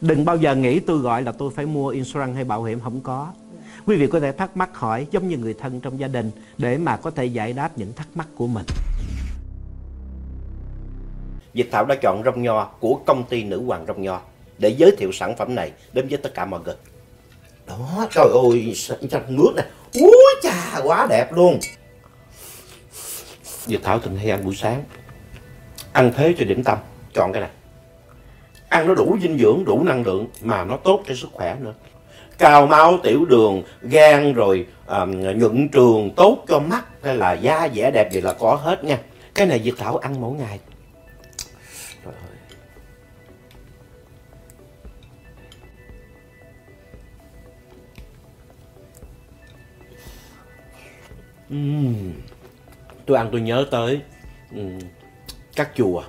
Đừng bao giờ nghĩ tôi gọi là tôi phải mua insurance hay bảo hiểm không có. Quý vị có thể thắc mắc hỏi giống như người thân trong gia đình để mà có thể giải đáp những thắc mắc của mình. Việt Thảo đã chọn rong nho của công ty Nữ Hoàng Rong Nho để giới thiệu sản phẩm này đến với tất cả mọi người. Đó, trời ơi, xanh nước này. Úi chà, quá đẹp luôn. Việt Thảo thường hay ăn buổi sáng. Ăn thế cho điểm tâm, chọn cái này. Ăn nó đủ dinh dưỡng, đủ năng lượng mà nó tốt cho sức khỏe nữa. Cào máu, tiểu đường, gan rồi um, nhuận trường, tốt cho mắt hay là da dẻ đẹp gì là có hết nha. Cái này Việt Thảo ăn mỗi ngày. Trời Tôi ăn tôi nhớ tới uhm. các chùa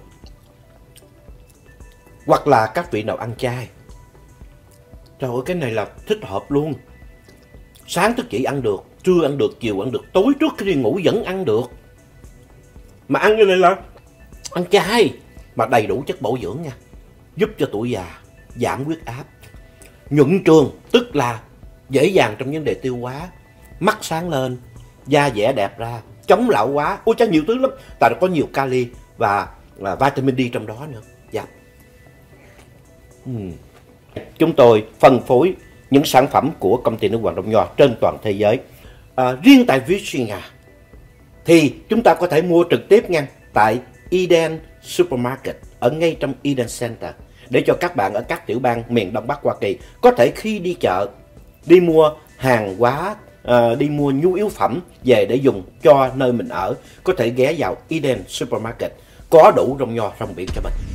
hoặc là các vị nào ăn chay. Trời ơi cái này là thích hợp luôn. Sáng thức dậy ăn được, trưa ăn được, chiều ăn được, tối trước khi đi ngủ vẫn ăn được. Mà ăn như này là ăn chay mà đầy đủ chất bổ dưỡng nha. Giúp cho tuổi già giảm huyết áp. Nhuận trường tức là dễ dàng trong vấn đề tiêu hóa, mắt sáng lên, da dẻ đẹp ra, chống lão hóa. Ôi cha nhiều thứ lắm, tại nó có nhiều kali và, và vitamin D trong đó nữa. Dạ. Yeah. Ừ. Chúng tôi phân phối những sản phẩm của công ty nước Hoàng Đông Nho trên toàn thế giới. À, riêng tại Virginia thì chúng ta có thể mua trực tiếp ngay tại Eden Supermarket ở ngay trong Eden Center để cho các bạn ở các tiểu bang miền Đông Bắc Hoa Kỳ có thể khi đi chợ đi mua hàng hóa à, đi mua nhu yếu phẩm về để dùng cho nơi mình ở có thể ghé vào Eden Supermarket có đủ rong nho rong biển cho mình.